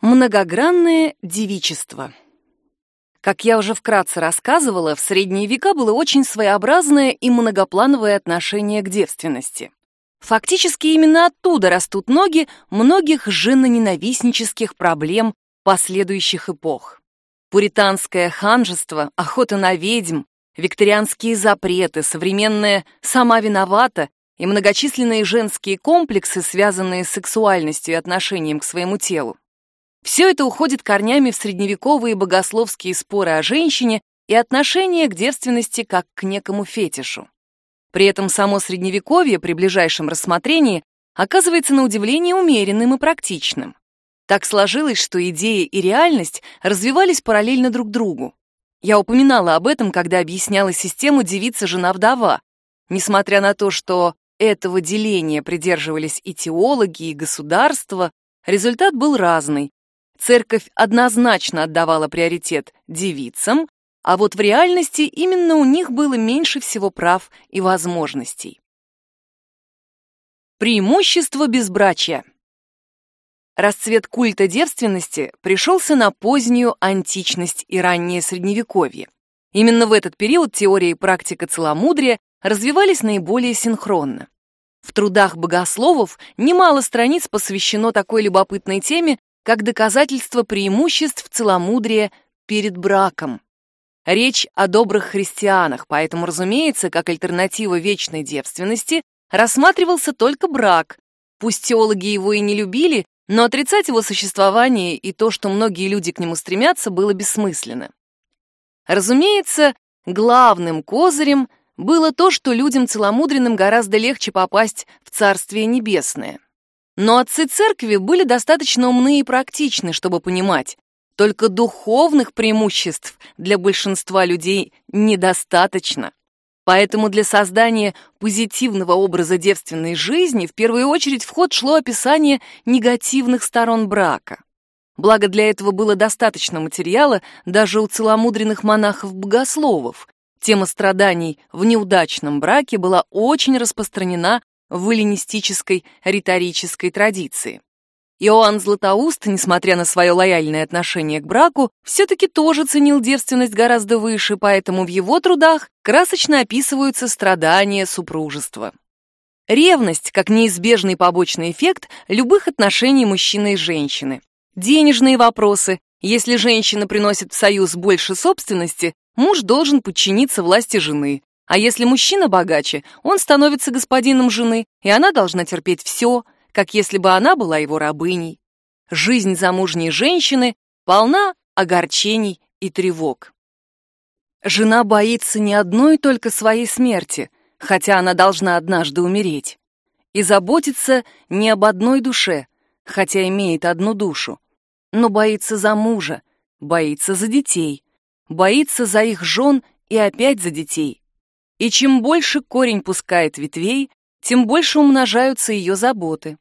Многогранное девичество. Как я уже вкратце рассказывала, в средние века было очень своеобразное и многоплановое отношение к девственности. Фактически именно оттуда растут ноги многих женоненавистнических проблем последующих эпох. Пуританское ханжество, охота на ведьм, викторианские запреты, современная «сама виновата» и многочисленные женские комплексы, связанные с сексуальностью и отношением к своему телу. Все это уходит корнями в средневековые богословские споры о женщине и отношение к девственности как к некому фетишу. При этом само средневековье при ближайшем рассмотрении оказывается на удивление умеренным и практичным. Так сложилось, что идея и реальность развивались параллельно друг другу. Я упоминала об этом, когда объясняла систему девица-жена-вдова. Несмотря на то, что этого деления придерживались и теологи, и государства, результат был разный, Церковь однозначно отдавала приоритет девицам, а вот в реальности именно у них было меньше всего прав и возможностей. Преимущество безбрачия. Расцвет культа девственности пришелся на позднюю античность и раннее средневековье. Именно в этот период теория и практика целомудрия развивались наиболее синхронно. В трудах богословов немало страниц посвящено такой любопытной теме, как доказательство преимуществ целомудрия перед браком. Речь о добрых христианах, поэтому, разумеется, как альтернатива вечной девственности рассматривался только брак. Пусть теологи его и не любили, но отрицать его существование и то, что многие люди к нему стремятся, было бессмысленно. Разумеется, главным козырем было то, что людям целомудренным гораздо легче попасть в Царствие Небесное. Но отцы церкви были достаточно умны и практичны, чтобы понимать, только духовных преимуществ для большинства людей недостаточно. Поэтому для создания позитивного образа девственной жизни в первую очередь в ход шло описание негативных сторон брака. Благо для этого было достаточно материала даже у целомудренных монахов-богословов. Тема страданий в неудачном браке была очень распространена в эллинистической риторической традиции. Иоанн Златоуст, несмотря на свое лояльное отношение к браку, все-таки тоже ценил девственность гораздо выше, поэтому в его трудах красочно описываются страдания супружества. Ревность как неизбежный побочный эффект любых отношений мужчины и женщины. Денежные вопросы. Если женщина приносит в союз больше собственности, муж должен подчиниться власти жены. А если мужчина богаче, он становится господином жены, и она должна терпеть все, как если бы она была его рабыней. Жизнь замужней женщины полна огорчений и тревог. Жена боится не одной только своей смерти, хотя она должна однажды умереть, и заботится не об одной душе, хотя имеет одну душу, но боится за мужа, боится за детей, боится за их жен и опять за детей. И чем больше корень пускает ветвей, тем больше умножаются ее заботы.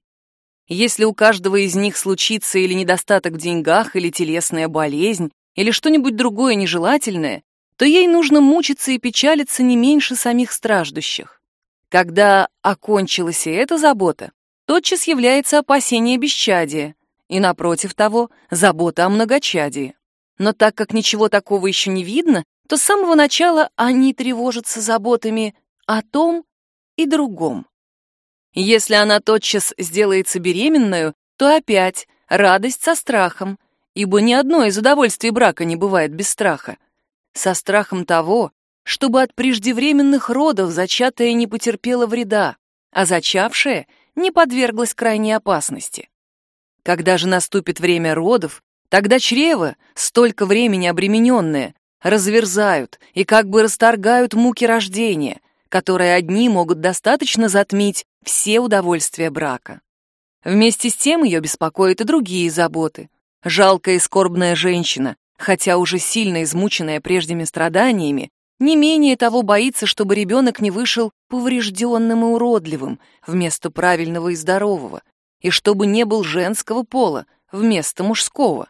Если у каждого из них случится или недостаток в деньгах, или телесная болезнь, или что-нибудь другое нежелательное, то ей нужно мучиться и печалиться не меньше самих страждущих. Когда окончилась и эта забота, тотчас является опасение бесчадия, и, напротив того, забота о многочадии. Но так как ничего такого еще не видно, то с самого начала они тревожатся заботами о том и другом. Если она тотчас сделается беременную, то опять радость со страхом, ибо ни одно из удовольствий брака не бывает без страха. Со страхом того, чтобы от преждевременных родов зачатая не потерпела вреда, а зачавшая не подверглась крайней опасности. Когда же наступит время родов, тогда чрево, столько времени обремененное, разверзают и как бы расторгают муки рождения, которые одни могут достаточно затмить все удовольствия брака. Вместе с тем ее беспокоят и другие заботы. Жалкая и скорбная женщина, хотя уже сильно измученная прежними страданиями, не менее того боится, чтобы ребенок не вышел поврежденным и уродливым вместо правильного и здорового, и чтобы не был женского пола вместо мужского.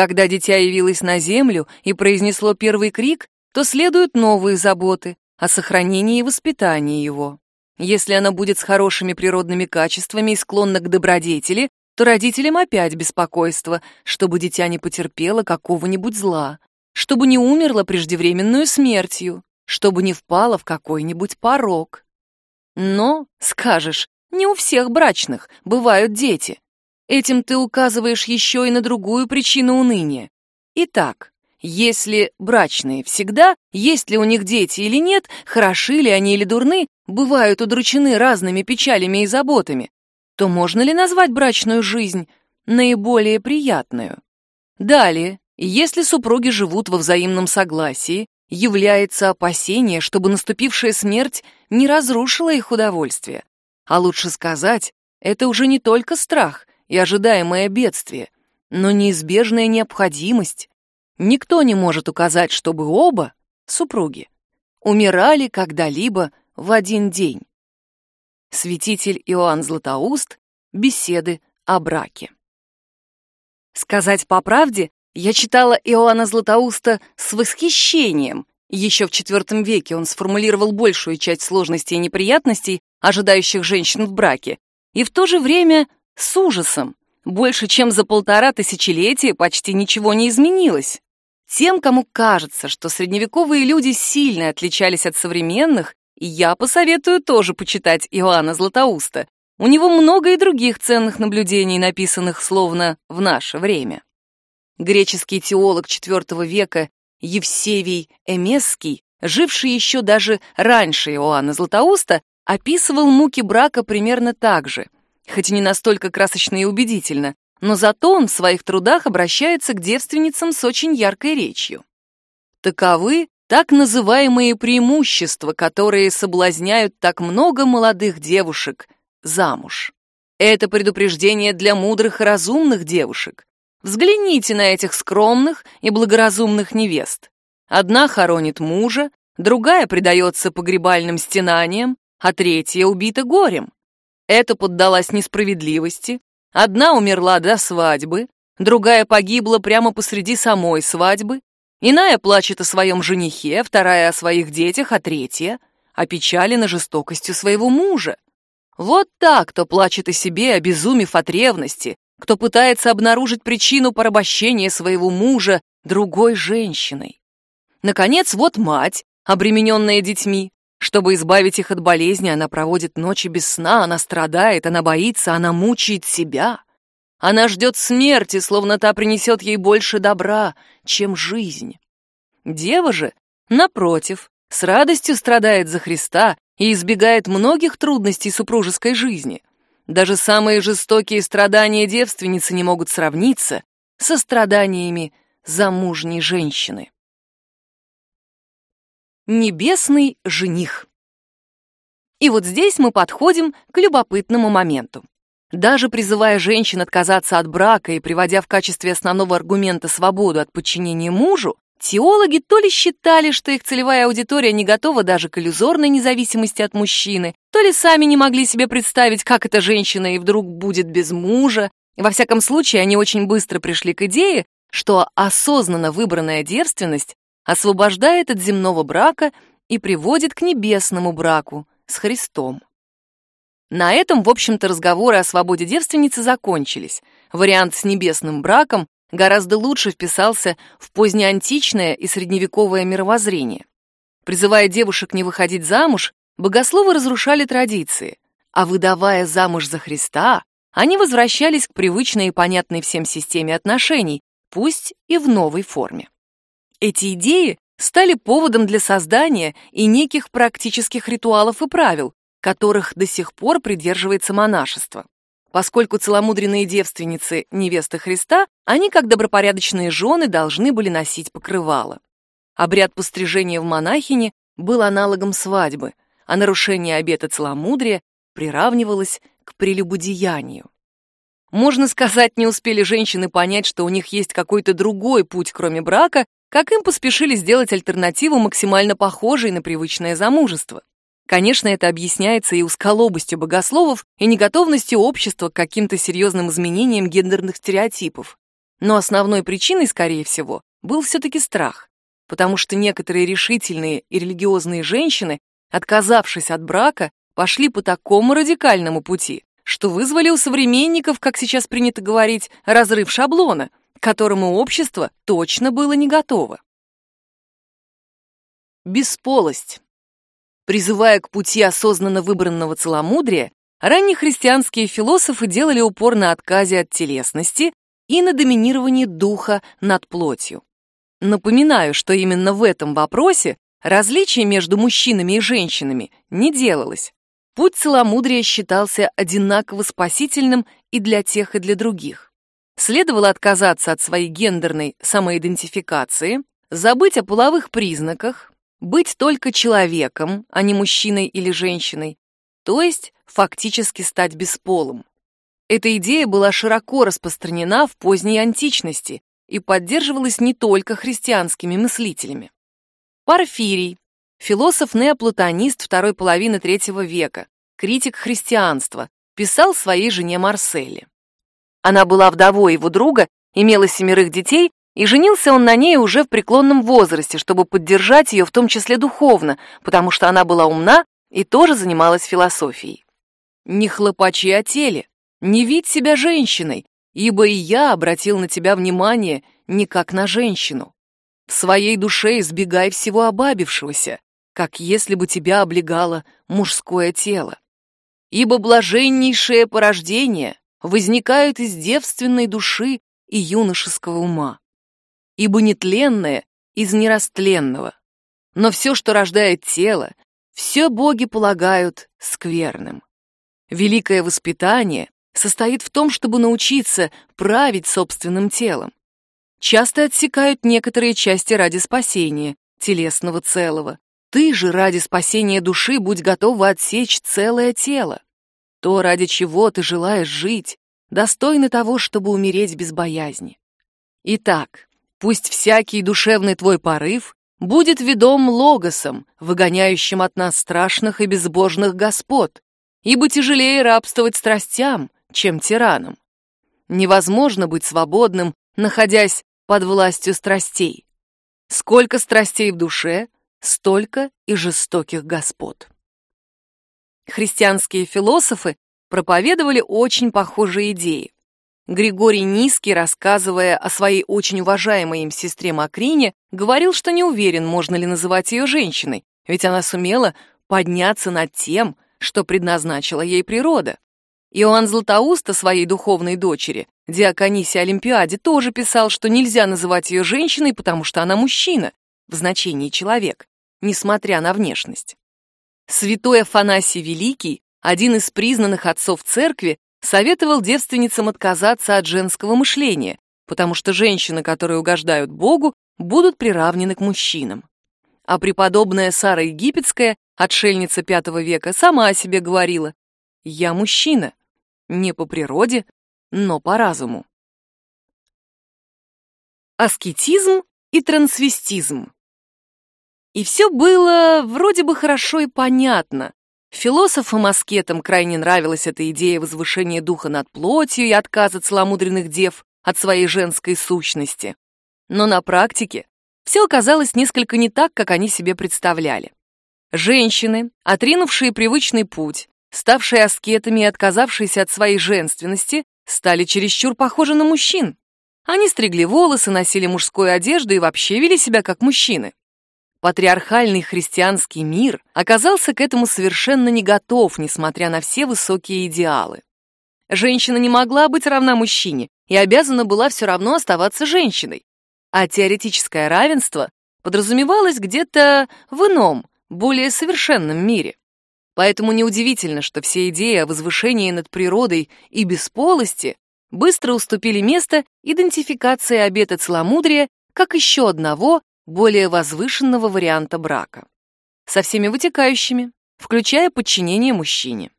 Когда дитя явилось на землю и произнесло первый крик, то следуют новые заботы о сохранении и воспитании его. Если она будет с хорошими природными качествами и склонна к добродетели, то родителям опять беспокойство, чтобы дитя не потерпело какого-нибудь зла, чтобы не умерло преждевременную смертью, чтобы не впало в какой-нибудь порог. Но, скажешь, не у всех брачных бывают дети. Этим ты указываешь еще и на другую причину уныния. Итак, если брачные всегда, есть ли у них дети или нет, хороши ли они или дурны, бывают удручены разными печалями и заботами, то можно ли назвать брачную жизнь наиболее приятную? Далее, если супруги живут во взаимном согласии, является опасение, чтобы наступившая смерть не разрушила их удовольствие. А лучше сказать, это уже не только страх и ожидаемое бедствие, но неизбежная необходимость. Никто не может указать, чтобы оба, супруги, умирали когда-либо в один день. Святитель Иоанн Златоуст. Беседы о браке. Сказать по правде, я читала Иоанна Златоуста с восхищением. Еще в IV веке он сформулировал большую часть сложностей и неприятностей, ожидающих женщин в браке, и в то же время с ужасом. Больше чем за полтора тысячелетия почти ничего не изменилось. Тем, кому кажется, что средневековые люди сильно отличались от современных, я посоветую тоже почитать Иоанна Златоуста. У него много и других ценных наблюдений, написанных словно в наше время. Греческий теолог IV века Евсевий Эмесский, живший еще даже раньше Иоанна Златоуста, описывал муки брака примерно так же, хоть и не настолько красочно и убедительно, но зато он в своих трудах обращается к девственницам с очень яркой речью. Таковы так называемые преимущества, которые соблазняют так много молодых девушек замуж. Это предупреждение для мудрых и разумных девушек. Взгляните на этих скромных и благоразумных невест. Одна хоронит мужа, другая предается погребальным стенаниям, а третья убита горем. Эта поддалась несправедливости. Одна умерла до свадьбы, другая погибла прямо посреди самой свадьбы, иная плачет о своем женихе, вторая о своих детях, а третья опечалена жестокостью своего мужа. Вот так, кто плачет о себе, обезумев от ревности, кто пытается обнаружить причину порабощения своего мужа другой женщиной. Наконец, вот мать, обремененная детьми, чтобы избавить их от болезни, она проводит ночи без сна, она страдает, она боится, она мучает себя. Она ждет смерти, словно та принесет ей больше добра, чем жизнь. Дева же, напротив, с радостью страдает за Христа и избегает многих трудностей супружеской жизни. Даже самые жестокие страдания девственницы не могут сравниться со страданиями замужней женщины. Небесный жених. И вот здесь мы подходим к любопытному моменту. Даже призывая женщин отказаться от брака и приводя в качестве основного аргумента свободу от подчинения мужу, теологи то ли считали, что их целевая аудитория не готова даже к иллюзорной независимости от мужчины, то ли сами не могли себе представить, как эта женщина и вдруг будет без мужа. Во всяком случае, они очень быстро пришли к идее, что осознанно выбранная девственность освобождает от земного брака и приводит к небесному браку с Христом. На этом, в общем-то, разговоры о свободе девственницы закончились. Вариант с небесным браком гораздо лучше вписался в позднеантичное и средневековое мировоззрение. Призывая девушек не выходить замуж, богословы разрушали традиции, а выдавая замуж за Христа, они возвращались к привычной и понятной всем системе отношений, пусть и в новой форме. Эти идеи стали поводом для создания и неких практических ритуалов и правил, которых до сих пор придерживается монашество. Поскольку целомудренные девственницы невесты Христа, они, как добропорядочные жены, должны были носить покрывало. Обряд пострижения в монахине был аналогом свадьбы, а нарушение обета целомудрия приравнивалось к прелюбодеянию. Можно сказать, не успели женщины понять, что у них есть какой-то другой путь, кроме брака, как им поспешили сделать альтернативу максимально похожей на привычное замужество. Конечно, это объясняется и узколобостью богословов, и неготовностью общества к каким-то серьезным изменениям гендерных стереотипов. Но основной причиной, скорее всего, был все-таки страх, потому что некоторые решительные и религиозные женщины, отказавшись от брака, пошли по такому радикальному пути, что вызвали у современников, как сейчас принято говорить, разрыв шаблона, которому общество точно было не готово. Бесполость. Призывая к пути осознанно выбранного целомудрия, раннехристианские философы делали упор на отказе от телесности и на доминировании духа над плотью. Напоминаю, что именно в этом вопросе различия между мужчинами и женщинами не делалось. Путь целомудрия считался одинаково спасительным и для тех, и для других. Следовало отказаться от своей гендерной самоидентификации, забыть о половых признаках, быть только человеком, а не мужчиной или женщиной, то есть фактически стать бесполым. Эта идея была широко распространена в поздней античности и поддерживалась не только христианскими мыслителями. Порфирий, философ-неоплатонист второй половины третьего века, критик христианства, писал своей жене Марселе. Она была вдовой его друга, имела семерых детей, и женился он на ней уже в преклонном возрасте, чтобы поддержать ее в том числе духовно, потому что она была умна и тоже занималась философией. «Не хлопачи о теле, не видь себя женщиной, ибо и я обратил на тебя внимание не как на женщину. В своей душе избегай всего обабившегося, как если бы тебя облегало мужское тело. Ибо блаженнейшее порождение возникает из девственной души и юношеского ума. Ибо нетленное из нерастленного. Но все, что рождает тело, все боги полагают скверным. Великое воспитание состоит в том, чтобы научиться править собственным телом часто отсекают некоторые части ради спасения телесного целого. Ты же ради спасения души будь готова отсечь целое тело. То, ради чего ты желаешь жить, достойно того, чтобы умереть без боязни. Итак, пусть всякий душевный твой порыв будет ведом логосом, выгоняющим от нас страшных и безбожных господ, ибо тяжелее рабствовать страстям, чем тиранам. Невозможно быть свободным, находясь под властью страстей. Сколько страстей в душе, столько и жестоких господ. Христианские философы проповедовали очень похожие идеи. Григорий Низкий, рассказывая о своей очень уважаемой им сестре Макрине, говорил, что не уверен, можно ли называть ее женщиной, ведь она сумела подняться над тем, что предназначила ей природа. Иоанн Златоуст своей духовной дочери Диаконисе Олимпиаде тоже писал, что нельзя называть ее женщиной, потому что она мужчина, в значении человек, несмотря на внешность. Святой Афанасий Великий, один из признанных отцов церкви, советовал девственницам отказаться от женского мышления, потому что женщины, которые угождают Богу, будут приравнены к мужчинам. А преподобная Сара Египетская, отшельница V века, сама о себе говорила «Я мужчина, не по природе, но по разуму. Аскетизм и трансвестизм. И все было вроде бы хорошо и понятно. Философам-аскетам крайне нравилась эта идея возвышения духа над плотью и отказа целомудренных дев от своей женской сущности. Но на практике все оказалось несколько не так, как они себе представляли. Женщины, отринувшие привычный путь, ставшие аскетами и отказавшиеся от своей женственности, стали чересчур похожи на мужчин. Они стригли волосы, носили мужскую одежду и вообще вели себя как мужчины. Патриархальный христианский мир оказался к этому совершенно не готов, несмотря на все высокие идеалы. Женщина не могла быть равна мужчине и обязана была все равно оставаться женщиной. А теоретическое равенство подразумевалось где-то в ином, более совершенном мире. Поэтому неудивительно, что все идеи о возвышении над природой и бесполости быстро уступили место идентификации обета целомудрия как еще одного, более возвышенного варианта брака. Со всеми вытекающими, включая подчинение мужчине.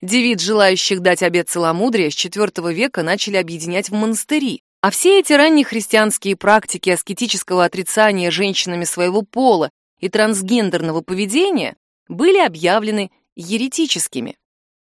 Девиц, желающих дать обет целомудрия, с IV века начали объединять в монастыри, а все эти ранние христианские практики аскетического отрицания женщинами своего пола и трансгендерного поведения были объявлены еретическими.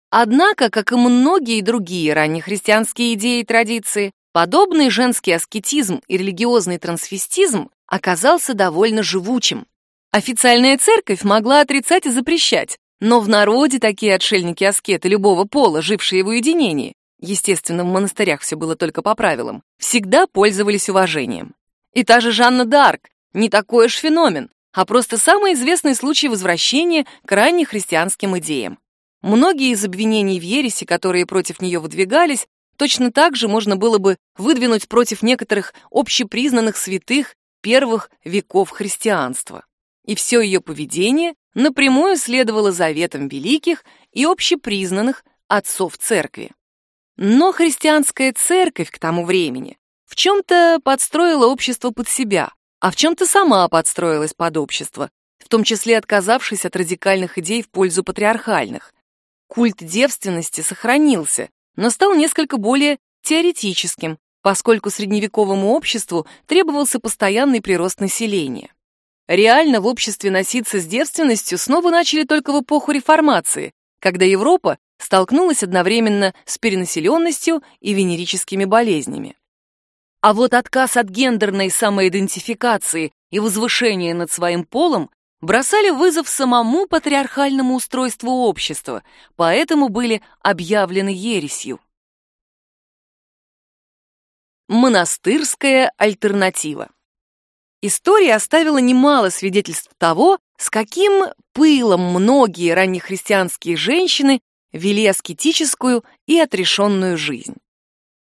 Однако, как и многие другие раннехристианские идеи и традиции, подобный женский аскетизм и религиозный трансвестизм оказался довольно живучим. Официальная церковь могла отрицать и запрещать, Но в народе такие отшельники-аскеты любого пола, жившие в уединении, естественно, в монастырях все было только по правилам, всегда пользовались уважением. И та же Жанна д'Арк не такой уж феномен, а просто самый известный случай возвращения к раннехристианским идеям. Многие из обвинений в ереси, которые против нее выдвигались, точно так же можно было бы выдвинуть против некоторых общепризнанных святых первых веков христианства. И все ее поведение напрямую следовало заветам великих и общепризнанных отцов церкви. Но христианская церковь к тому времени в чем-то подстроила общество под себя, а в чем-то сама подстроилась под общество, в том числе отказавшись от радикальных идей в пользу патриархальных. Культ девственности сохранился, но стал несколько более теоретическим, поскольку средневековому обществу требовался постоянный прирост населения. Реально в обществе носиться с девственностью снова начали только в эпоху реформации, когда Европа столкнулась одновременно с перенаселенностью и венерическими болезнями. А вот отказ от гендерной самоидентификации и возвышения над своим полом бросали вызов самому патриархальному устройству общества, поэтому были объявлены ересью. Монастырская альтернатива История оставила немало свидетельств того, с каким пылом многие раннехристианские женщины вели аскетическую и отрешенную жизнь.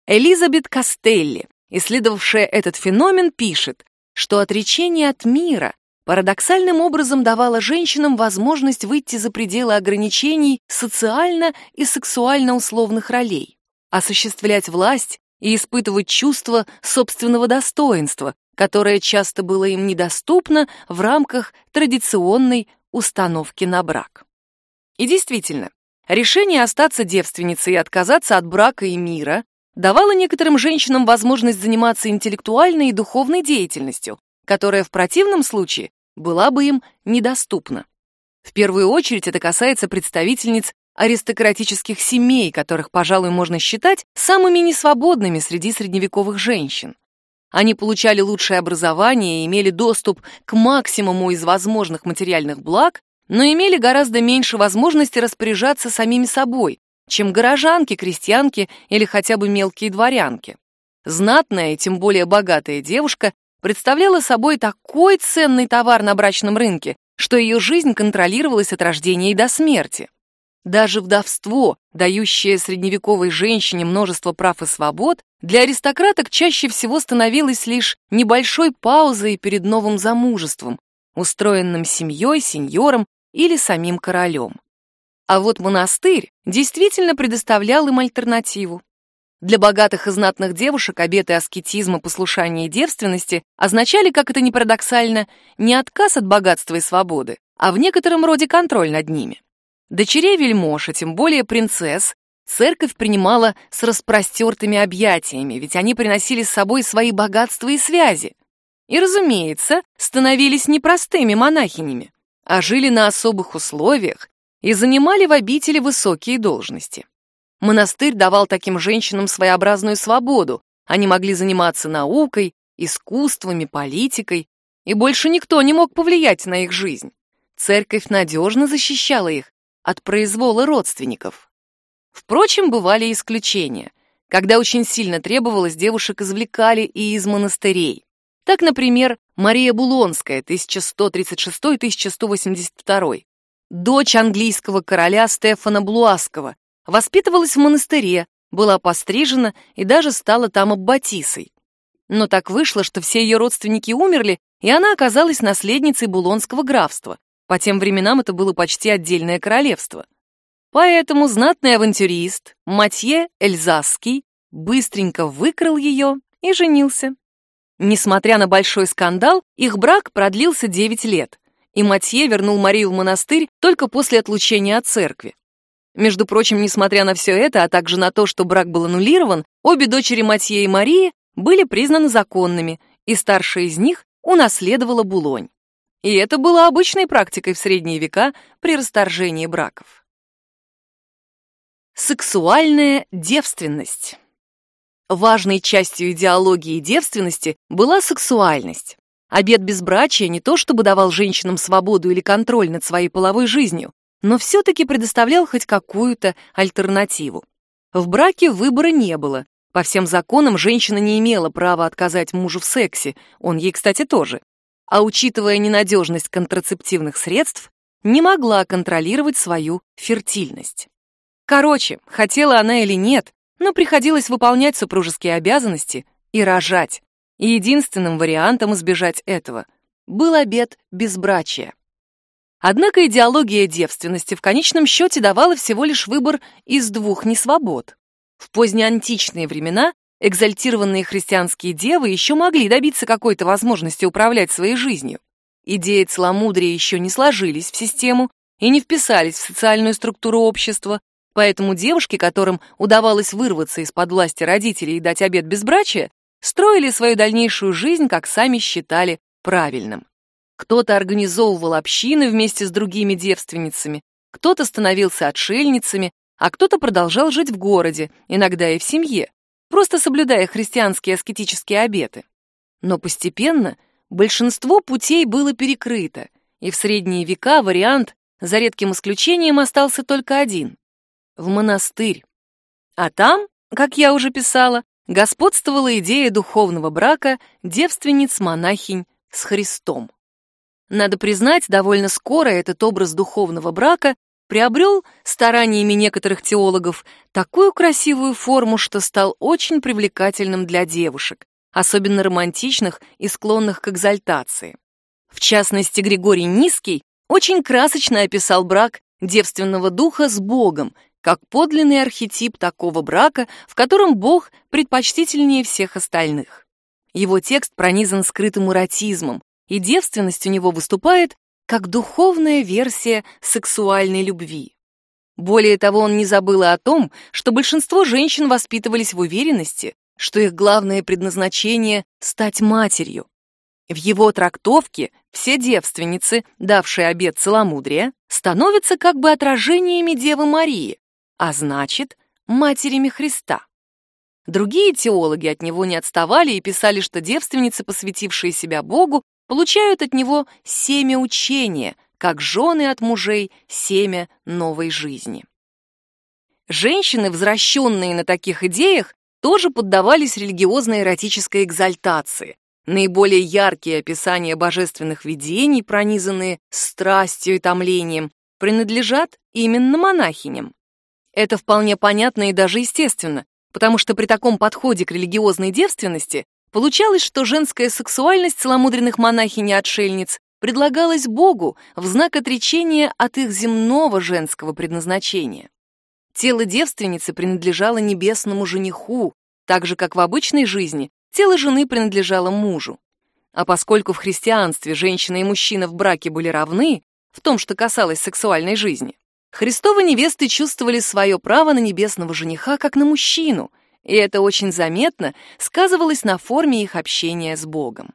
Элизабет Кастелли, исследовавшая этот феномен, пишет, что отречение от мира парадоксальным образом давало женщинам возможность выйти за пределы ограничений социально и сексуально условных ролей, осуществлять власть и испытывать чувство собственного достоинства, которое часто было им недоступно в рамках традиционной установки на брак. И действительно, решение остаться девственницей и отказаться от брака и мира давало некоторым женщинам возможность заниматься интеллектуальной и духовной деятельностью, которая в противном случае была бы им недоступна. В первую очередь это касается представительниц аристократических семей, которых, пожалуй, можно считать самыми несвободными среди средневековых женщин. Они получали лучшее образование и имели доступ к максимуму из возможных материальных благ, но имели гораздо меньше возможности распоряжаться самими собой, чем горожанки, крестьянки или хотя бы мелкие дворянки. Знатная и тем более богатая девушка представляла собой такой ценный товар на брачном рынке, что ее жизнь контролировалась от рождения и до смерти. Даже вдовство, дающее средневековой женщине множество прав и свобод, для аристократок чаще всего становилось лишь небольшой паузой перед новым замужеством, устроенным семьей, сеньором или самим королем. А вот монастырь действительно предоставлял им альтернативу. Для богатых и знатных девушек обеты аскетизма, послушания и девственности означали, как это ни парадоксально, не отказ от богатства и свободы, а в некотором роде контроль над ними. Дочерей вельмож, а тем более принцесс, церковь принимала с распростертыми объятиями, ведь они приносили с собой свои богатства и связи. И, разумеется, становились непростыми монахинями, а жили на особых условиях и занимали в обители высокие должности. Монастырь давал таким женщинам своеобразную свободу, они могли заниматься наукой, искусствами, политикой, и больше никто не мог повлиять на их жизнь. Церковь надежно защищала их от произвола родственников. Впрочем, бывали исключения. Когда очень сильно требовалось, девушек извлекали и из монастырей. Так, например, Мария Булонская, 1136-1182, дочь английского короля Стефана Блуаского, воспитывалась в монастыре, была пострижена и даже стала там аббатисой. Но так вышло, что все ее родственники умерли, и она оказалась наследницей Булонского графства, по тем временам это было почти отдельное королевство. Поэтому знатный авантюрист Матье Эльзасский быстренько выкрал ее и женился. Несмотря на большой скандал, их брак продлился 9 лет, и Матье вернул Марию в монастырь только после отлучения от церкви. Между прочим, несмотря на все это, а также на то, что брак был аннулирован, обе дочери Матье и Марии были признаны законными, и старшая из них унаследовала Булонь. И это было обычной практикой в средние века при расторжении браков. Сексуальная девственность. Важной частью идеологии девственности была сексуальность. Обет безбрачия не то чтобы давал женщинам свободу или контроль над своей половой жизнью, но все-таки предоставлял хоть какую-то альтернативу. В браке выбора не было. По всем законам женщина не имела права отказать мужу в сексе, он ей, кстати, тоже. А учитывая ненадежность контрацептивных средств, не могла контролировать свою фертильность. Короче, хотела она или нет, но приходилось выполнять супружеские обязанности и рожать. И единственным вариантом избежать этого был обет безбрачия. Однако идеология девственности в конечном счете давала всего лишь выбор из двух несвобод. В позднеантичные времена экзальтированные христианские девы еще могли добиться какой-то возможности управлять своей жизнью. Идеи целомудрия еще не сложились в систему и не вписались в социальную структуру общества, поэтому девушки, которым удавалось вырваться из-под власти родителей и дать обет безбрачия, строили свою дальнейшую жизнь, как сами считали правильным. Кто-то организовывал общины вместе с другими девственницами, кто-то становился отшельницами, а кто-то продолжал жить в городе, иногда и в семье, просто соблюдая христианские аскетические обеты. Но постепенно большинство путей было перекрыто, и в средние века вариант, за редким исключением, остался только один — в монастырь. А там, как я уже писала, господствовала идея духовного брака девственниц-монахинь с Христом. Надо признать, довольно скоро этот образ духовного брака приобрел стараниями некоторых теологов такую красивую форму, что стал очень привлекательным для девушек, особенно романтичных и склонных к экзальтации. В частности, Григорий Низкий очень красочно описал брак девственного духа с Богом, как подлинный архетип такого брака, в котором Бог предпочтительнее всех остальных. Его текст пронизан скрытым эротизмом, и девственность у него выступает как духовная версия сексуальной любви. Более того, он не забыл о том, что большинство женщин воспитывались в уверенности, что их главное предназначение — стать матерью. В его трактовке все девственницы, давшие обет целомудрия, становятся как бы отражениями Девы Марии, а значит, матерями Христа. Другие теологи от него не отставали и писали, что девственницы, посвятившие себя Богу, получают от него семя учения, как жены от мужей семя новой жизни. Женщины, возвращенные на таких идеях, тоже поддавались религиозной эротической экзальтации. Наиболее яркие описания божественных видений, пронизанные страстью и томлением, принадлежат именно монахиням. Это вполне понятно и даже естественно, потому что при таком подходе к религиозной девственности Получалось, что женская сексуальность целомудренных монахинь и отшельниц предлагалась Богу в знак отречения от их земного женского предназначения. Тело девственницы принадлежало небесному жениху, так же, как в обычной жизни тело жены принадлежало мужу. А поскольку в христианстве женщина и мужчина в браке были равны, в том, что касалось сексуальной жизни, Христовы невесты чувствовали свое право на небесного жениха как на мужчину — и это очень заметно сказывалось на форме их общения с Богом.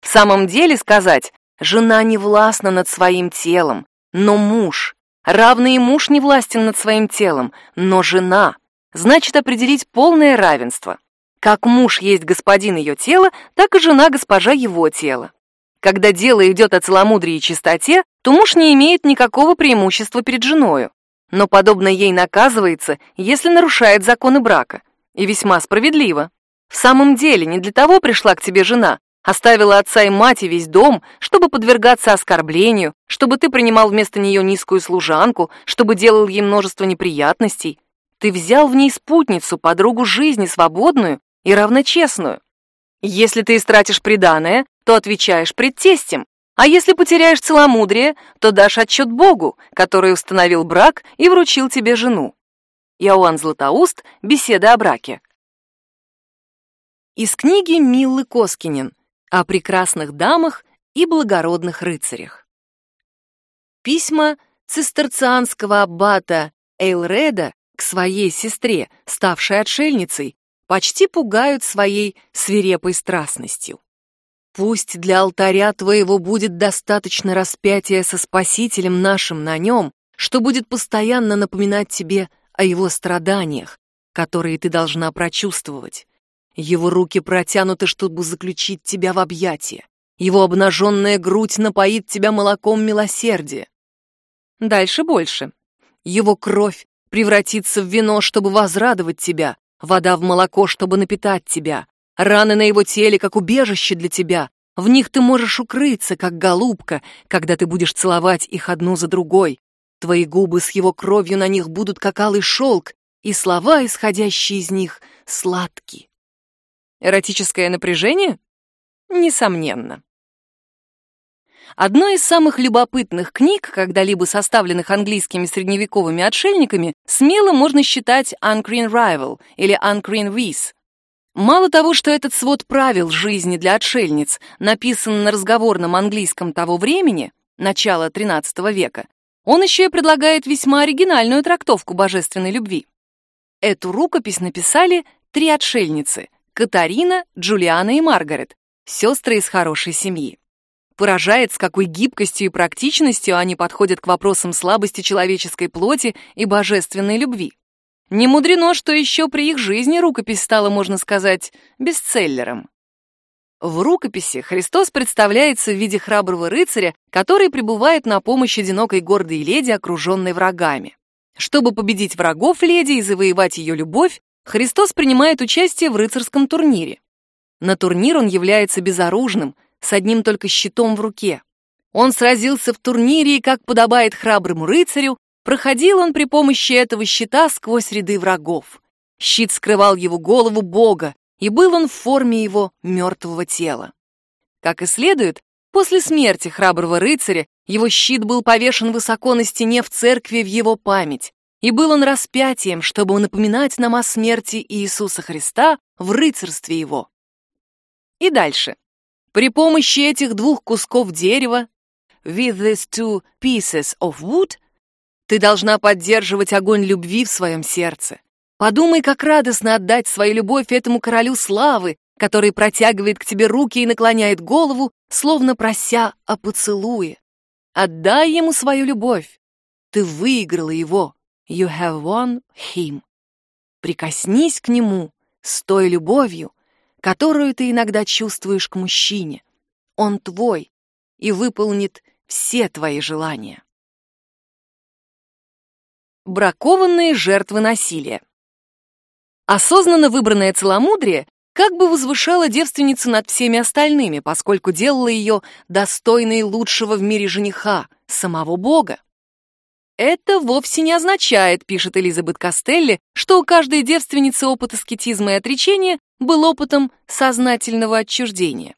В самом деле сказать, жена не властна над своим телом, но муж, равно и муж не властен над своим телом, но жена, значит определить полное равенство. Как муж есть господин ее тела, так и жена госпожа его тела. Когда дело идет о целомудрии и чистоте, то муж не имеет никакого преимущества перед женою, но подобно ей наказывается, если нарушает законы брака – и весьма справедливо. В самом деле, не для того пришла к тебе жена, оставила отца и мать и весь дом, чтобы подвергаться оскорблению, чтобы ты принимал вместо нее низкую служанку, чтобы делал ей множество неприятностей. Ты взял в ней спутницу, подругу жизни, свободную и равночестную. Если ты истратишь приданое, то отвечаешь пред тестем, а если потеряешь целомудрие, то дашь отчет Богу, который установил брак и вручил тебе жену. Иоанн Златоуст «Беседа о браке». Из книги Миллы Коскинин о прекрасных дамах и благородных рыцарях. Письма цистерцианского аббата Эйлреда к своей сестре, ставшей отшельницей, почти пугают своей свирепой страстностью. Пусть для алтаря твоего будет достаточно распятия со Спасителем нашим на нем, что будет постоянно напоминать тебе о его страданиях, которые ты должна прочувствовать. Его руки протянуты, чтобы заключить тебя в объятия. Его обнаженная грудь напоит тебя молоком милосердия. Дальше больше. Его кровь превратится в вино, чтобы возрадовать тебя, вода в молоко, чтобы напитать тебя, раны на его теле, как убежище для тебя. В них ты можешь укрыться, как голубка, когда ты будешь целовать их одну за другой. Твои губы с его кровью на них будут как алый шелк, и слова, исходящие из них, сладкие. Эротическое напряжение? Несомненно. Одной из самых любопытных книг, когда-либо составленных английскими средневековыми отшельниками, смело можно считать Uncreen Rival или Uncreen Vice. Мало того, что этот свод правил жизни для отшельниц написан на разговорном английском того времени, начала XIII века, он еще и предлагает весьма оригинальную трактовку божественной любви. Эту рукопись написали три отшельницы — Катарина, Джулиана и Маргарет, сестры из хорошей семьи. Поражает, с какой гибкостью и практичностью они подходят к вопросам слабости человеческой плоти и божественной любви. Не мудрено, что еще при их жизни рукопись стала, можно сказать, бестселлером. В рукописи Христос представляется в виде храброго рыцаря, который прибывает на помощь одинокой гордой леди, окруженной врагами. Чтобы победить врагов леди и завоевать ее любовь, Христос принимает участие в рыцарском турнире. На турнир он является безоружным, с одним только щитом в руке. Он сразился в турнире, и, как подобает храброму рыцарю, проходил он при помощи этого щита сквозь ряды врагов. Щит скрывал его голову Бога, и был он в форме его мертвого тела. Как и следует, после смерти храброго рыцаря его щит был повешен высоко на стене в церкви в его память, и был он распятием, чтобы напоминать нам о смерти Иисуса Христа в рыцарстве его. И дальше. При помощи этих двух кусков дерева, with these two pieces of wood, ты должна поддерживать огонь любви в своем сердце. Подумай, как радостно отдать свою любовь этому королю славы, который протягивает к тебе руки и наклоняет голову, словно прося о поцелуе. Отдай ему свою любовь. Ты выиграла его. You have won him. Прикоснись к нему с той любовью, которую ты иногда чувствуешь к мужчине. Он твой и выполнит все твои желания. Бракованные жертвы насилия. Осознанно выбранное целомудрие как бы возвышало девственницу над всеми остальными, поскольку делало ее достойной лучшего в мире жениха, самого Бога. Это вовсе не означает, пишет Элизабет Костелли, что у каждой девственницы опыт аскетизма и отречения был опытом сознательного отчуждения.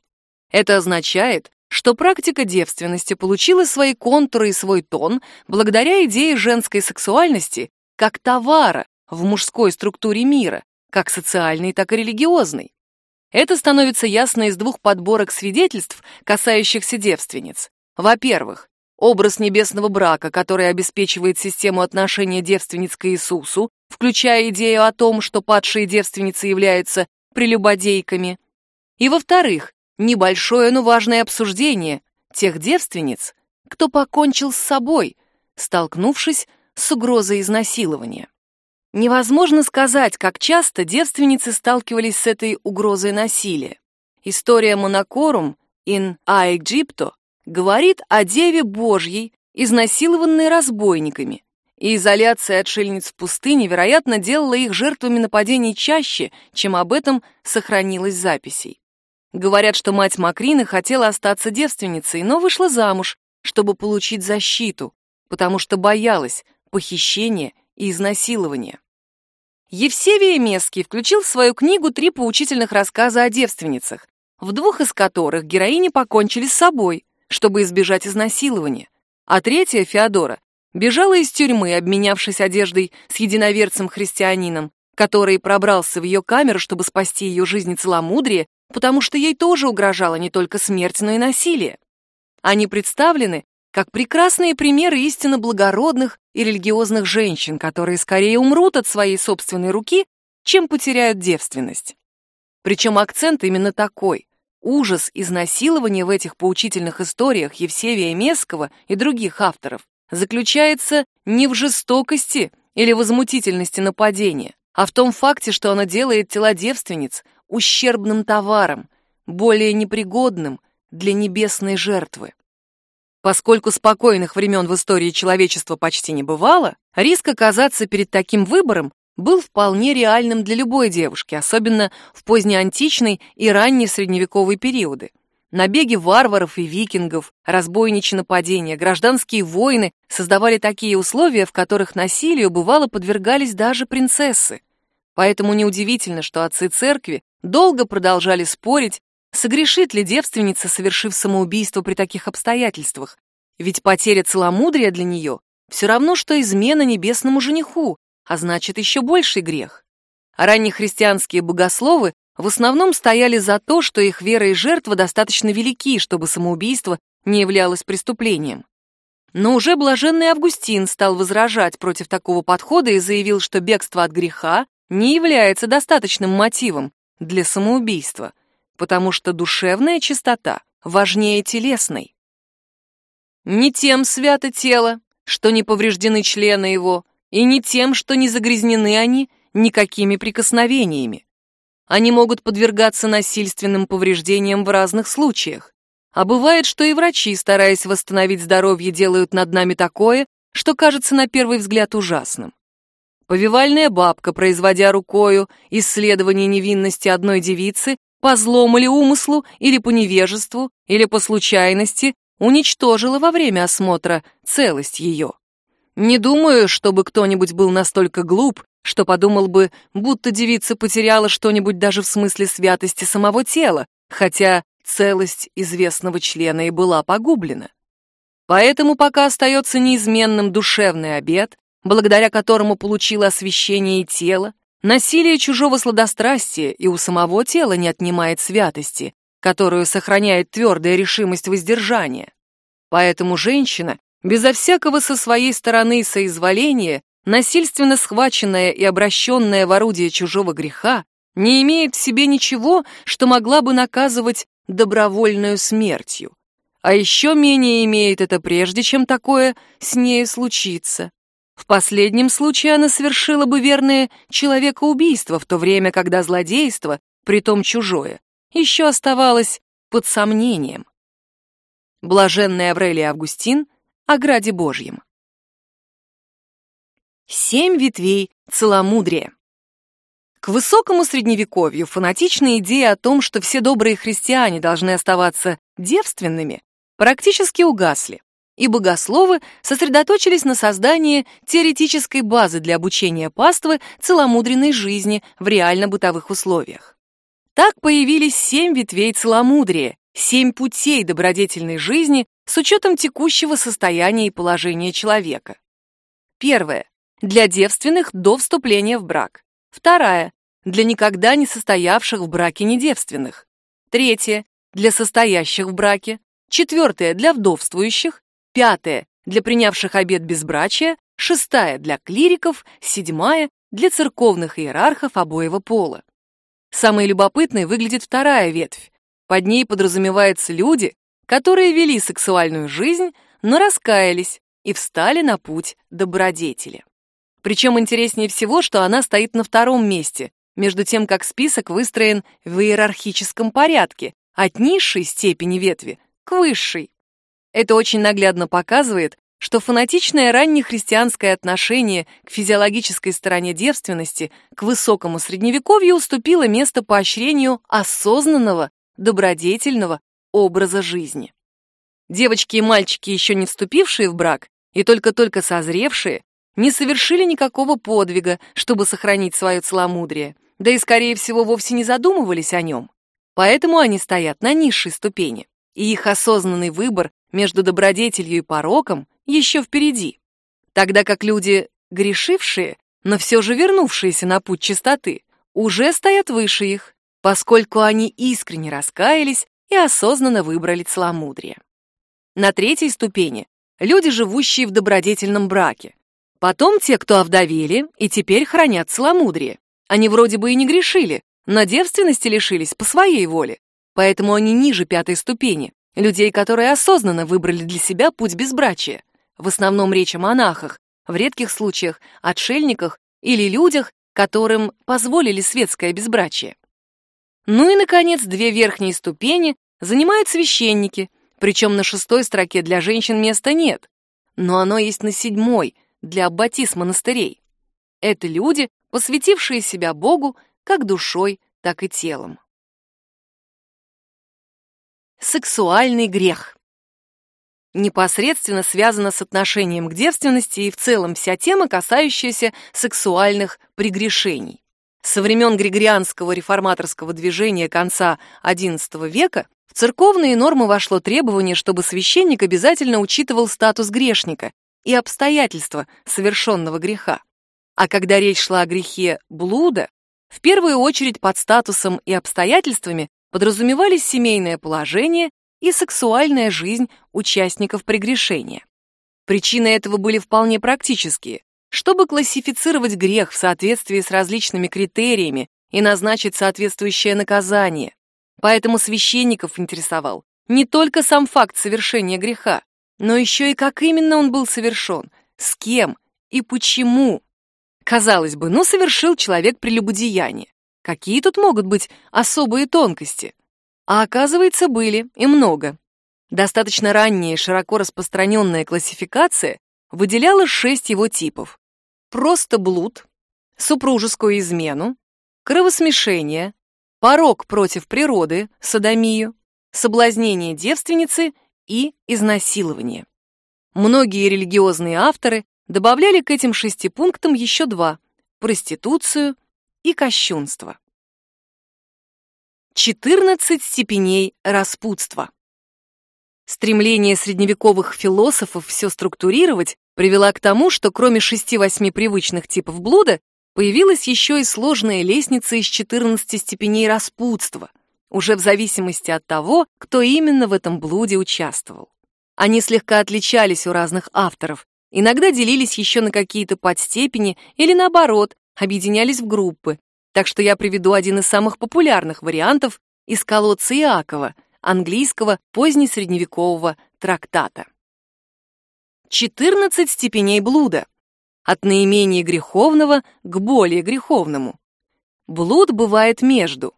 Это означает, что практика девственности получила свои контуры и свой тон благодаря идее женской сексуальности как товара в мужской структуре мира, как социальной, так и религиозной. Это становится ясно из двух подборок свидетельств, касающихся девственниц. Во-первых, Образ небесного брака, который обеспечивает систему отношения девственниц к Иисусу, включая идею о том, что падшие девственницы являются прелюбодейками. И, во-вторых, небольшое, но важное обсуждение тех девственниц, кто покончил с собой, столкнувшись с угрозой изнасилования. Невозможно сказать, как часто девственницы сталкивались с этой угрозой насилия. История Монокорум in A Egypto говорит о Деве Божьей, изнасилованной разбойниками, и изоляция отшельниц в пустыне, вероятно, делала их жертвами нападений чаще, чем об этом сохранилось записей. Говорят, что мать Макрины хотела остаться девственницей, но вышла замуж, чтобы получить защиту, потому что боялась похищения и изнасилования. Евсевий Месский включил в свою книгу три поучительных рассказа о девственницах, в двух из которых героини покончили с собой, чтобы избежать изнасилования, а третья, Феодора, бежала из тюрьмы, обменявшись одеждой с единоверцем-христианином, который пробрался в ее камеру, чтобы спасти ее жизнь и целомудрие, потому что ей тоже угрожала не только смерть, но и насилие. Они представлены как прекрасные примеры истинно благородных и религиозных женщин, которые скорее умрут от своей собственной руки, чем потеряют девственность. Причем акцент именно такой. Ужас изнасилования в этих поучительных историях Евсевия Месского и других авторов заключается не в жестокости или возмутительности нападения, а в том факте, что она делает тела девственниц ущербным товаром, более непригодным для небесной жертвы. Поскольку спокойных времен в истории человечества почти не бывало, риск оказаться перед таким выбором был вполне реальным для любой девушки, особенно в позднеантичный и ранний средневековый периоды. Набеги варваров и викингов, разбойничьи нападения, гражданские войны создавали такие условия, в которых насилию бывало подвергались даже принцессы. Поэтому неудивительно, что отцы церкви долго продолжали спорить, Согрешит ли девственница, совершив самоубийство при таких обстоятельствах? Ведь потеря целомудрия для нее все равно, что измена небесному жениху, а значит, еще больший грех. Раннехристианские богословы в основном стояли за то, что их вера и жертва достаточно велики, чтобы самоубийство не являлось преступлением. Но уже блаженный Августин стал возражать против такого подхода и заявил, что бегство от греха не является достаточным мотивом для самоубийства – потому что душевная чистота важнее телесной. Не тем свято тело, что не повреждены члены его, и не тем, что не загрязнены они никакими прикосновениями. Они могут подвергаться насильственным повреждениям в разных случаях. А бывает, что и врачи, стараясь восстановить здоровье, делают над нами такое, что кажется на первый взгляд ужасным. Повивальная бабка, производя рукою исследование невинности одной девицы, по злому ли умыслу, или по невежеству, или по случайности, уничтожила во время осмотра целость ее. Не думаю, чтобы кто-нибудь был настолько глуп, что подумал бы, будто девица потеряла что-нибудь даже в смысле святости самого тела, хотя целость известного члена и была погублена. Поэтому пока остается неизменным душевный обет, благодаря которому получила освящение и тело, Насилие чужого сладострастия и у самого тела не отнимает святости, которую сохраняет твердая решимость воздержания. Поэтому женщина, безо всякого со своей стороны соизволения, насильственно схваченная и обращенная в орудие чужого греха, не имеет в себе ничего, что могла бы наказывать добровольную смертью. А еще менее имеет это прежде, чем такое с нею случится. В последнем случае она совершила бы верное человекоубийство, в то время, когда злодейство, притом чужое, еще оставалось под сомнением. Блаженный Аврелий Августин о Граде Божьем. Семь ветвей целомудрия. К высокому средневековью фанатичная идея о том, что все добрые христиане должны оставаться девственными, практически угасли и богословы сосредоточились на создании теоретической базы для обучения паствы целомудренной жизни в реально-бытовых условиях. Так появились семь ветвей целомудрия, семь путей добродетельной жизни с учетом текущего состояния и положения человека. Первое. Для девственных до вступления в брак. Вторая. Для никогда не состоявших в браке недевственных. Третье. Для состоящих в браке. Четвертое. Для вдовствующих пятая — для принявших обет безбрачия, шестая — для клириков, седьмая — для церковных иерархов обоего пола. Самой любопытной выглядит вторая ветвь. Под ней подразумеваются люди, которые вели сексуальную жизнь, но раскаялись и встали на путь добродетели. Причем интереснее всего, что она стоит на втором месте, между тем, как список выстроен в иерархическом порядке, от низшей степени ветви к высшей. Это очень наглядно показывает, что фанатичное раннехристианское отношение к физиологической стороне девственности, к высокому средневековью уступило место поощрению осознанного, добродетельного образа жизни. Девочки и мальчики, еще не вступившие в брак и только-только созревшие, не совершили никакого подвига, чтобы сохранить свое целомудрие, да и, скорее всего, вовсе не задумывались о нем. Поэтому они стоят на низшей ступени, и их осознанный выбор между добродетелью и пороком еще впереди. Тогда как люди, грешившие, но все же вернувшиеся на путь чистоты, уже стоят выше их, поскольку они искренне раскаялись и осознанно выбрали целомудрие. На третьей ступени — люди, живущие в добродетельном браке. Потом те, кто овдовели и теперь хранят целомудрие. Они вроде бы и не грешили, но девственности лишились по своей воле, поэтому они ниже пятой ступени, Людей, которые осознанно выбрали для себя путь безбрачия. В основном речь о монахах, в редких случаях отшельниках или людях, которым позволили светское безбрачие. Ну и, наконец, две верхние ступени занимают священники, Причем на шестой строке для женщин места нет, но оно есть на седьмой, для аббатис монастырей. Это люди, посвятившие себя Богу как душой, так и телом. Сексуальный грех непосредственно связано с отношением к девственности и в целом вся тема, касающаяся сексуальных прегрешений. Со времен Григорианского реформаторского движения конца XI века в церковные нормы вошло требование, чтобы священник обязательно учитывал статус грешника и обстоятельства совершенного греха. А когда речь шла о грехе блуда, в первую очередь под статусом и обстоятельствами подразумевались семейное положение и сексуальная жизнь участников прегрешения. Причины этого были вполне практические. Чтобы классифицировать грех в соответствии с различными критериями и назначить соответствующее наказание. Поэтому священников интересовал не только сам факт совершения греха, но еще и как именно он был совершен, с кем и почему. Казалось бы, ну совершил человек прелюбодеяние. Какие тут могут быть особые тонкости? А оказывается, были и много. Достаточно ранняя и широко распространенная классификация выделяла шесть его типов. Просто блуд, супружескую измену, кровосмешение, порог против природы, садомию, соблазнение девственницы и изнасилование. Многие религиозные авторы добавляли к этим шести пунктам еще два – проституцию и кощунство. 14 степеней распутства. Стремление средневековых философов все структурировать привело к тому, что кроме шести-восьми привычных типов блуда, появилась еще и сложная лестница из 14 степеней распутства, уже в зависимости от того, кто именно в этом блуде участвовал. Они слегка отличались у разных авторов, иногда делились еще на какие-то подстепени или, наоборот, объединялись в группы, так что я приведу один из самых популярных вариантов из колодца Иакова, английского позднесредневекового трактата. 14 степеней блуда. От наименее греховного к более греховному. Блуд бывает между.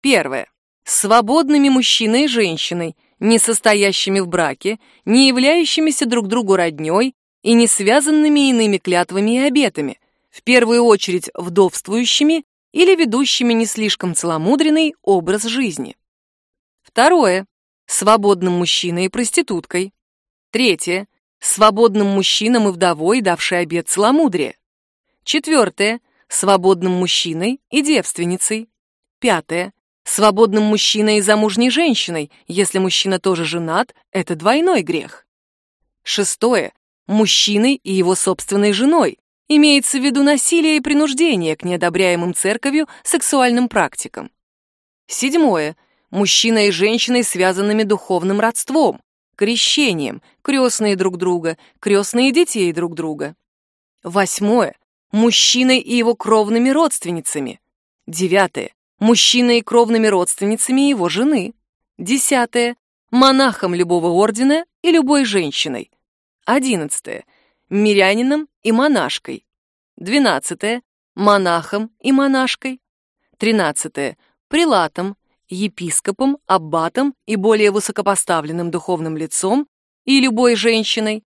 Первое. Свободными мужчиной и женщиной, не состоящими в браке, не являющимися друг другу роднёй и не связанными иными клятвами и обетами, в первую очередь вдовствующими или ведущими не слишком целомудренный образ жизни. Второе. Свободным мужчиной и проституткой. Третье. Свободным мужчинам и вдовой, давшей обет целомудрия. Четвертое. Свободным мужчиной и девственницей. Пятое. Свободным мужчиной и замужней женщиной, если мужчина тоже женат, это двойной грех. Шестое. Мужчиной и его собственной женой, Имеется в виду насилие и принуждение к неодобряемым церковью сексуальным практикам. Седьмое. Мужчина и женщина связанными духовным родством, крещением, крестные друг друга, крестные детей друг друга. Восьмое. Мужчиной и его кровными родственницами. Девятое. Мужчиной и кровными родственницами его жены. Десятое. Монахом любого ордена и любой женщиной. Одиннадцатое мирянином и монашкой. Двенадцатое – монахом и монашкой. Тринадцатое – прилатом, епископом, аббатом и более высокопоставленным духовным лицом и любой женщиной.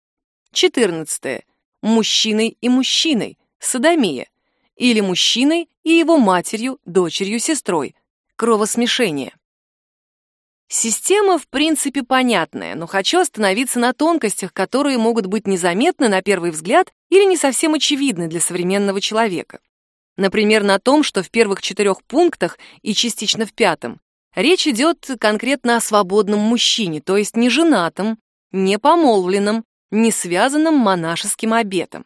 Четырнадцатое – мужчиной и мужчиной, садомия, или мужчиной и его матерью, дочерью, сестрой, кровосмешение. Система, в принципе, понятная, но хочу остановиться на тонкостях, которые могут быть незаметны на первый взгляд или не совсем очевидны для современного человека. Например, на том, что в первых четырех пунктах и частично в пятом речь идет конкретно о свободном мужчине, то есть не женатом, не помолвленном, не связанном монашеским обетом.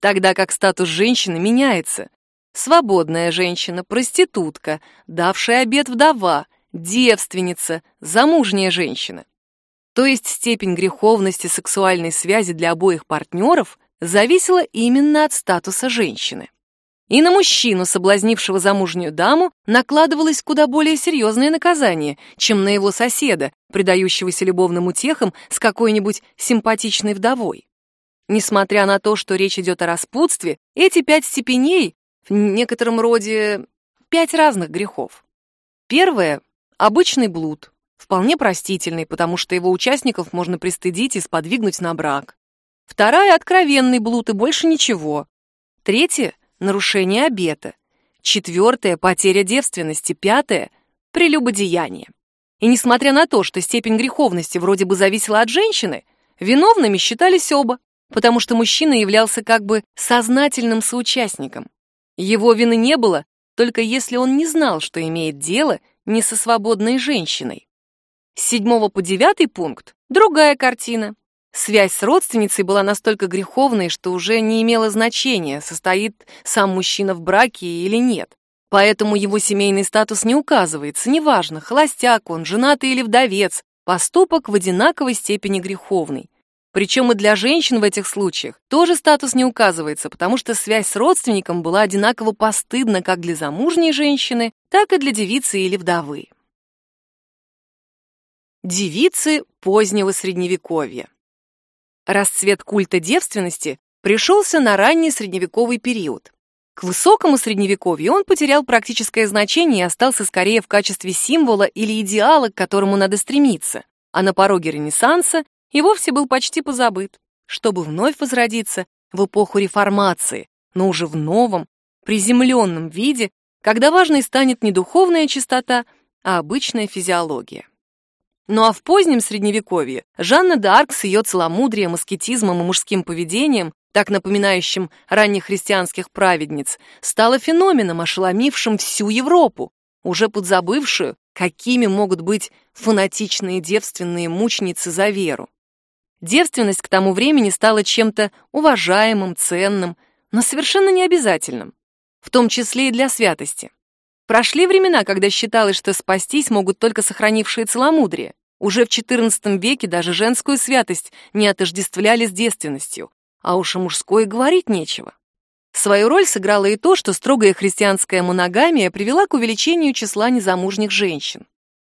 Тогда как статус женщины меняется. Свободная женщина, проститутка, давшая обет вдова — девственница, замужняя женщина. То есть степень греховности сексуальной связи для обоих партнеров зависела именно от статуса женщины. И на мужчину, соблазнившего замужнюю даму, накладывалось куда более серьезное наказание, чем на его соседа, предающегося любовным утехам с какой-нибудь симпатичной вдовой. Несмотря на то, что речь идет о распутстве, эти пять степеней в некотором роде пять разных грехов. Первое Обычный блуд, вполне простительный, потому что его участников можно пристыдить и сподвигнуть на брак. Вторая — откровенный блуд и больше ничего. Третье — нарушение обета. Четвертое — потеря девственности. Пятое — прелюбодеяние. И несмотря на то, что степень греховности вроде бы зависела от женщины, виновными считались оба, потому что мужчина являлся как бы сознательным соучастником. Его вины не было, только если он не знал, что имеет дело не со свободной женщиной. С седьмого по девятый пункт — другая картина. Связь с родственницей была настолько греховной, что уже не имело значения, состоит сам мужчина в браке или нет. Поэтому его семейный статус не указывается, неважно, холостяк он, женатый или вдовец, поступок в одинаковой степени греховный. Причем и для женщин в этих случаях тоже статус не указывается, потому что связь с родственником была одинаково постыдна как для замужней женщины, так и для девицы или вдовы. Девицы позднего средневековья. Расцвет культа девственности пришелся на ранний средневековый период. К высокому средневековью он потерял практическое значение и остался скорее в качестве символа или идеала, к которому надо стремиться, а на пороге Ренессанса и вовсе был почти позабыт, чтобы вновь возродиться в эпоху реформации, но уже в новом, приземленном виде, когда важной станет не духовная чистота, а обычная физиология. Ну а в позднем Средневековье Жанна д'Арк с ее целомудрием, аскетизмом и мужским поведением, так напоминающим ранних христианских праведниц, стала феноменом, ошеломившим всю Европу, уже подзабывшую, какими могут быть фанатичные девственные мученицы за веру. Девственность к тому времени стала чем-то уважаемым, ценным, но совершенно необязательным, в том числе и для святости. Прошли времена, когда считалось, что спастись могут только сохранившие целомудрие. Уже в XIV веке даже женскую святость не отождествляли с девственностью, а уж о мужской говорить нечего. Свою роль сыграло и то, что строгая христианская моногамия привела к увеличению числа незамужних женщин.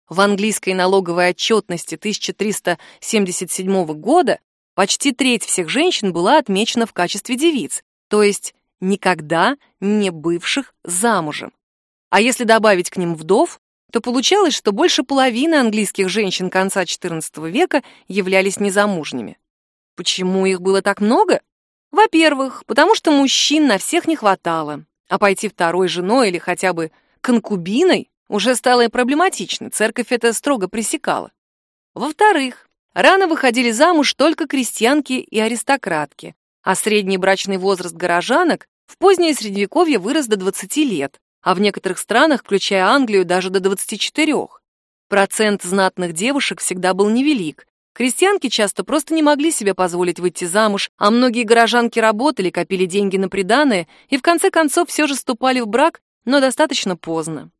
В английской налоговой отчетности 1377 года почти треть всех женщин была отмечена в качестве девиц, то есть никогда не бывших замужем. А если добавить к ним вдов, то получалось, что больше половины английских женщин конца XIV века являлись незамужними. Почему их было так много? Во-первых, потому что мужчин на всех не хватало, а пойти второй женой или хотя бы конкубиной уже стало и проблематично, церковь это строго пресекала. Во-вторых, рано выходили замуж только крестьянки и аристократки, а средний брачный возраст горожанок в позднее Средневековье вырос до 20 лет, а в некоторых странах, включая Англию, даже до 24. Процент знатных девушек всегда был невелик. Крестьянки часто просто не могли себе позволить выйти замуж, а многие горожанки работали, копили деньги на приданое и в конце концов все же вступали в брак, но достаточно поздно.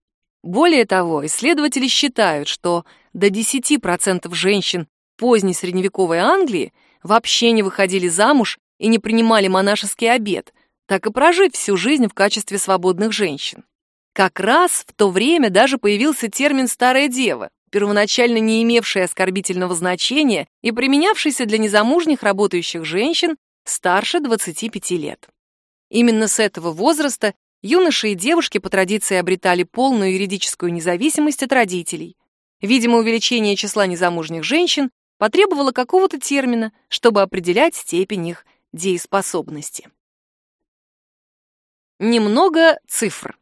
Более того, исследователи считают, что до 10% женщин поздней средневековой Англии вообще не выходили замуж и не принимали монашеский обет, так и прожив всю жизнь в качестве свободных женщин. Как раз в то время даже появился термин «старая дева», первоначально не имевший оскорбительного значения и применявшийся для незамужних работающих женщин старше 25 лет. Именно с этого возраста юноши и девушки по традиции обретали полную юридическую независимость от родителей. Видимо, увеличение числа незамужних женщин потребовало какого-то термина, чтобы определять степень их дееспособности. Немного цифр.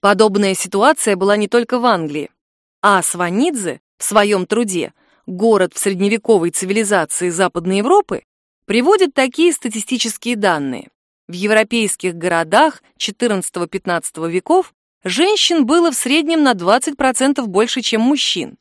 Подобная ситуация была не только в Англии. А Сванидзе в своем труде «Город в средневековой цивилизации Западной Европы» приводит такие статистические данные. В европейских городах XIV-XV веков женщин было в среднем на 20% больше, чем мужчин.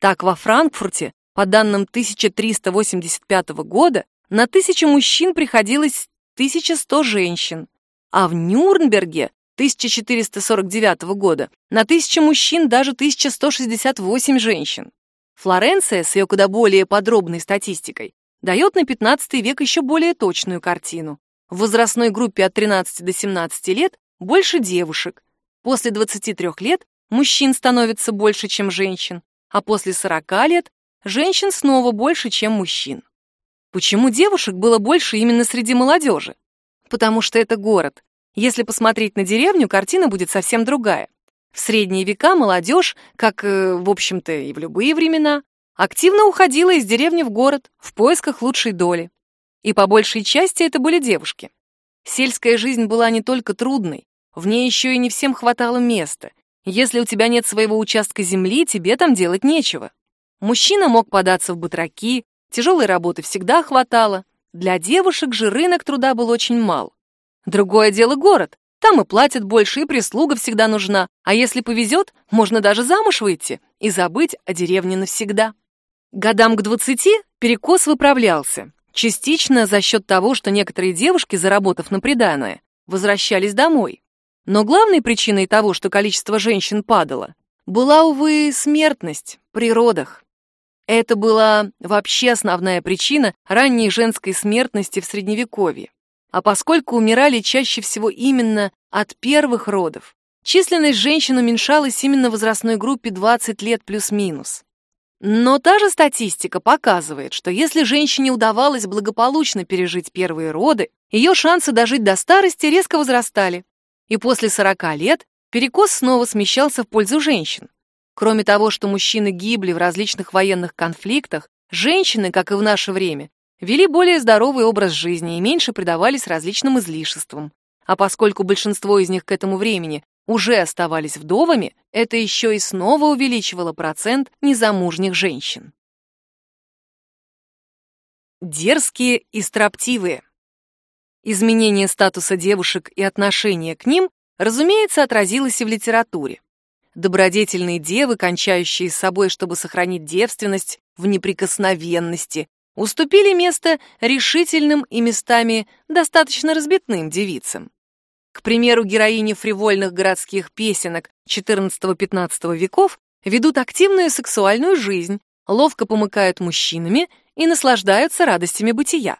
Так, во Франкфурте, по данным 1385 года, на 1000 мужчин приходилось 1100 женщин, а в Нюрнберге 1449 года на 1000 мужчин даже 1168 женщин. Флоренция с ее куда более подробной статистикой дает на 15 век еще более точную картину. В возрастной группе от 13 до 17 лет больше девушек. После 23 лет мужчин становится больше, чем женщин, а после 40 лет женщин снова больше, чем мужчин. Почему девушек было больше именно среди молодежи? Потому что это город. Если посмотреть на деревню, картина будет совсем другая. В средние века молодежь, как, э, в общем-то, и в любые времена, активно уходила из деревни в город в поисках лучшей доли. И по большей части это были девушки. Сельская жизнь была не только трудной, в ней еще и не всем хватало места. Если у тебя нет своего участка земли, тебе там делать нечего. Мужчина мог податься в батраки, тяжелой работы всегда хватало. Для девушек же рынок труда был очень мал. Другое дело город. Там и платят больше, и прислуга всегда нужна. А если повезет, можно даже замуж выйти и забыть о деревне навсегда. Годам к двадцати перекос выправлялся. Частично за счет того, что некоторые девушки, заработав на приданое, возвращались домой. Но главной причиной того, что количество женщин падало, была, увы, смертность при родах. Это была вообще основная причина ранней женской смертности в Средневековье. А поскольку умирали чаще всего именно от первых родов, численность женщин уменьшалась именно в возрастной группе 20 лет плюс-минус. Но та же статистика показывает, что если женщине удавалось благополучно пережить первые роды, ее шансы дожить до старости резко возрастали. И после 40 лет перекос снова смещался в пользу женщин. Кроме того, что мужчины гибли в различных военных конфликтах, женщины, как и в наше время, вели более здоровый образ жизни и меньше предавались различным излишествам. А поскольку большинство из них к этому времени уже оставались вдовами, это еще и снова увеличивало процент незамужних женщин. Дерзкие и строптивые. Изменение статуса девушек и отношение к ним, разумеется, отразилось и в литературе. Добродетельные девы, кончающие с собой, чтобы сохранить девственность в неприкосновенности, уступили место решительным и местами достаточно разбитным девицам. К примеру, героини фривольных городских песенок XIV-XV веков ведут активную сексуальную жизнь, ловко помыкают мужчинами и наслаждаются радостями бытия.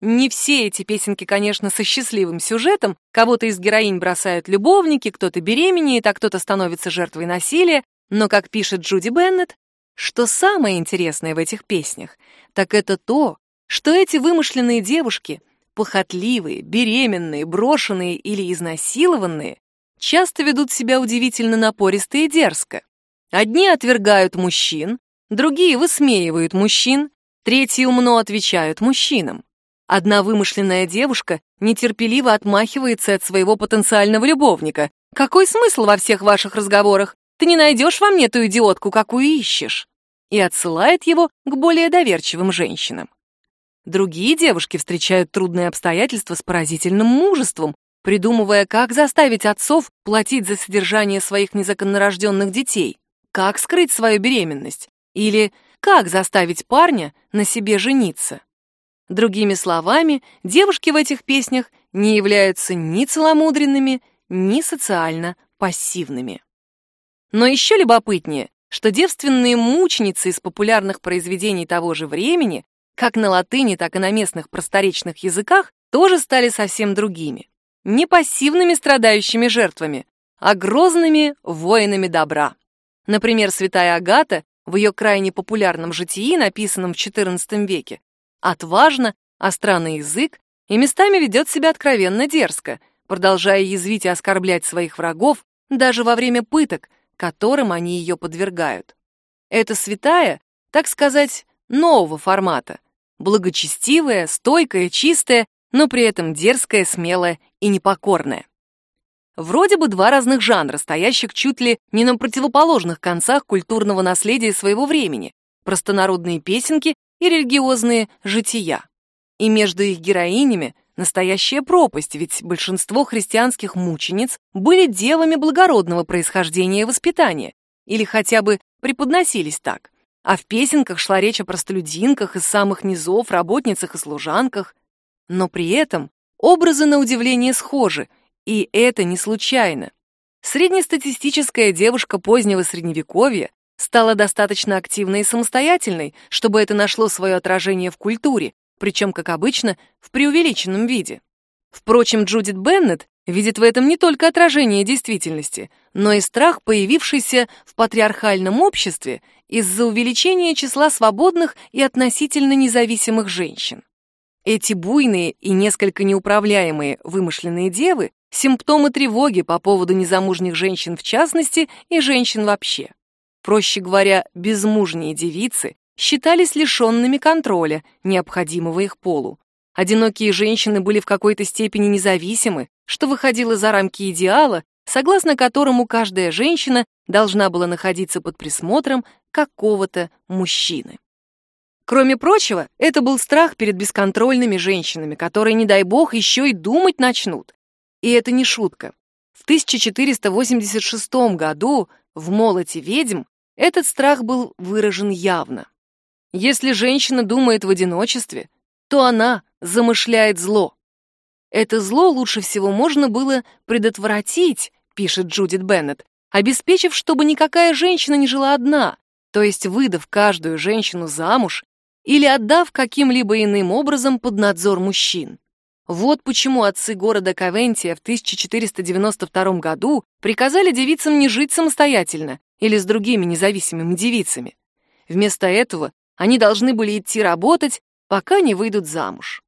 Не все эти песенки, конечно, со счастливым сюжетом. Кого-то из героинь бросают любовники, кто-то беременеет, а кто-то становится жертвой насилия. Но, как пишет Джуди Беннет, что самое интересное в этих песнях, так это то, что эти вымышленные девушки — похотливые, беременные, брошенные или изнасилованные, часто ведут себя удивительно напористо и дерзко. Одни отвергают мужчин, другие высмеивают мужчин, третьи умно отвечают мужчинам. Одна вымышленная девушка нетерпеливо отмахивается от своего потенциального любовника. «Какой смысл во всех ваших разговорах? Ты не найдешь во мне ту идиотку, какую ищешь!» И отсылает его к более доверчивым женщинам. Другие девушки встречают трудные обстоятельства с поразительным мужеством, придумывая, как заставить отцов платить за содержание своих незаконнорожденных детей, как скрыть свою беременность или как заставить парня на себе жениться. Другими словами, девушки в этих песнях не являются ни целомудренными, ни социально пассивными. Но еще любопытнее, что девственные мученицы из популярных произведений того же времени как на латыни, так и на местных просторечных языках, тоже стали совсем другими. Не пассивными страдающими жертвами, а грозными воинами добра. Например, святая Агата в ее крайне популярном житии, написанном в XIV веке, отважно, остра на язык и местами ведет себя откровенно дерзко, продолжая язвить и оскорблять своих врагов даже во время пыток, которым они ее подвергают. Эта святая, так сказать, нового формата. Благочестивая, стойкая, чистая, но при этом дерзкая, смелая и непокорная. Вроде бы два разных жанра, стоящих чуть ли не на противоположных концах культурного наследия своего времени, простонародные песенки и религиозные жития. И между их героинями настоящая пропасть, ведь большинство христианских мучениц были девами благородного происхождения и воспитания, или хотя бы преподносились так. А в песенках шла речь о простолюдинках из самых низов, работницах и служанках. Но при этом образы на удивление схожи, и это не случайно. Среднестатистическая девушка позднего средневековья стала достаточно активной и самостоятельной, чтобы это нашло свое отражение в культуре, причем, как обычно, в преувеличенном виде. Впрочем, Джудит Беннет видит в этом не только отражение действительности, но и страх, появившийся в патриархальном обществе из-за увеличения числа свободных и относительно независимых женщин. Эти буйные и несколько неуправляемые вымышленные девы симптомы тревоги по поводу незамужних женщин в частности и женщин вообще. Проще говоря, безмужние девицы считались лишенными контроля, необходимого их полу. Одинокие женщины были в какой-то степени независимы, что выходило за рамки идеала, согласно которому каждая женщина должна была находиться под присмотром какого-то мужчины. Кроме прочего, это был страх перед бесконтрольными женщинами, которые, не дай бог, еще и думать начнут. И это не шутка. В 1486 году в «Молоте ведьм» этот страх был выражен явно. Если женщина думает в одиночестве, то она замышляет зло. Это зло лучше всего можно было предотвратить, пишет Джудит Беннет, обеспечив, чтобы никакая женщина не жила одна, то есть выдав каждую женщину замуж или отдав каким-либо иным образом под надзор мужчин. Вот почему отцы города Кавентия в 1492 году приказали девицам не жить самостоятельно или с другими независимыми девицами. Вместо этого они должны были идти работать, пока не выйдут замуж.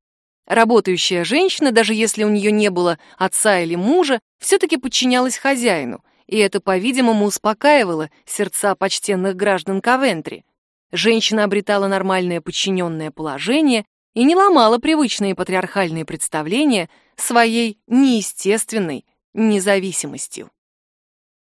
Работающая женщина, даже если у нее не было отца или мужа, все-таки подчинялась хозяину, и это, по-видимому, успокаивало сердца почтенных граждан Кавентри. Женщина обретала нормальное подчиненное положение и не ломала привычные патриархальные представления своей неестественной независимостью.